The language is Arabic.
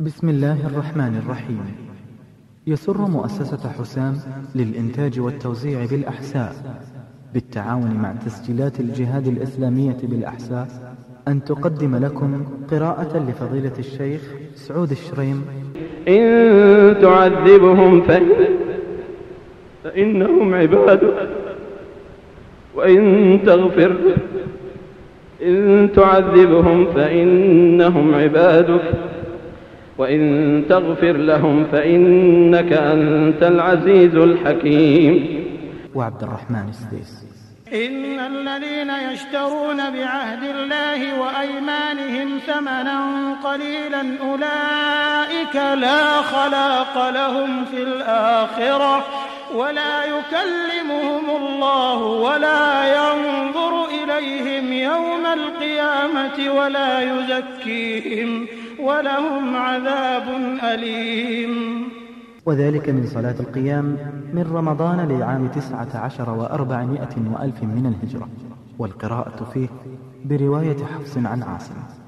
بسم الله الرحمن الرحيم. يسر مؤسسة حسام للإنتاج والتوزيع بالأحساء بالتعاون مع تسجيلات الجهاد الإسلامية بالأحساء أن تقدم لكم قراءة لفضيلة الشيخ سعود الشريم. إن تعذبهم فإن فإنهم عبادك وإن تغفر إن تعذبهم فإنهم عبادك وإن تغفر لهم فإنك أنت العزيز الحكيم. وعبد الرحمن السديس إن الذين يشترون بعهد الله وأيمانهم ثمنا قليلا أولئك لا خلاق لهم في الآخرة ولا يكلمهم الله ولا ينظر إليهم يوم القيامة ولا يزكيهم ولهم عذاب أليم. وذلك من صلاة القيام من رمضان لعام تسعة عشر وأربعمائة وألف من الهجرة والقراءة فيه برواية حفص عن عاصم.